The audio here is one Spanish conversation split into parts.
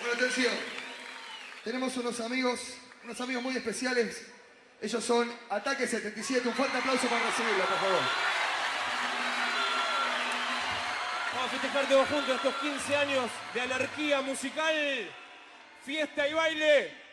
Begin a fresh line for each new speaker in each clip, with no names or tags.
Bueno, atención. Tenemos unos amigos, unos amigos muy especiales. Ellos son Ataque 77. Un fuerte aplauso para recibirlos, por favor.
Vamos a festejar todos juntos estos 15 años de anarquía musical, fiesta y baile.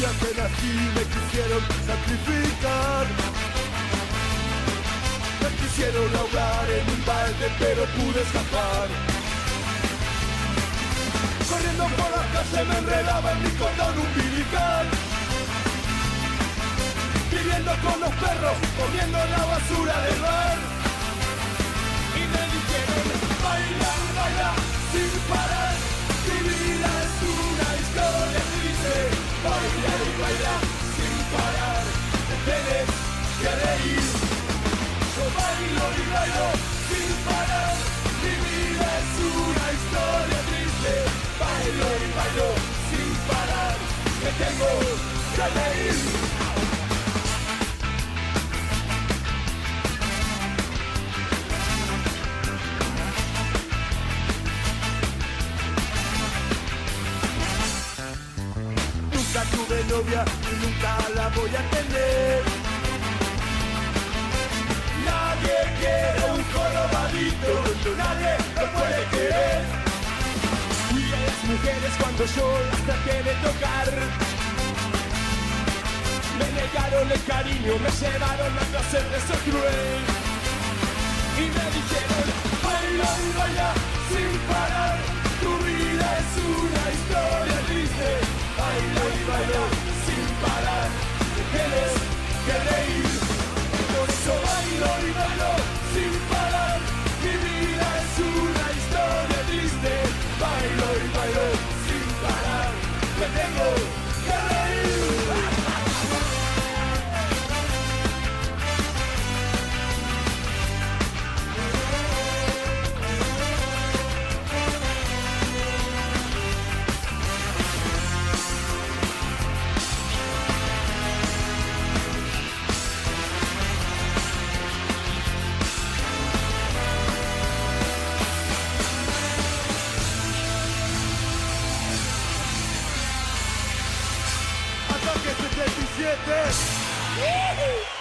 Día que nací me quisieron sacrificar. Me quisieron ahogar en un balde, pero pude escapar. Corriendo por la calle me enredaba en mi cordón umbilical. Viviendo con los perros, comiendo la basura del bar. Tengo que. Nunca tuve novia y nunca la voy a tener. Cuando yo traté de tocar. Me negaron el cariño, me llevaron a placer de ser cruel. Y me dijeron, baila y baila sin parar. Tu vida es una historia triste. Baila y baila sin parar. Tienes que reír. Ataque 77.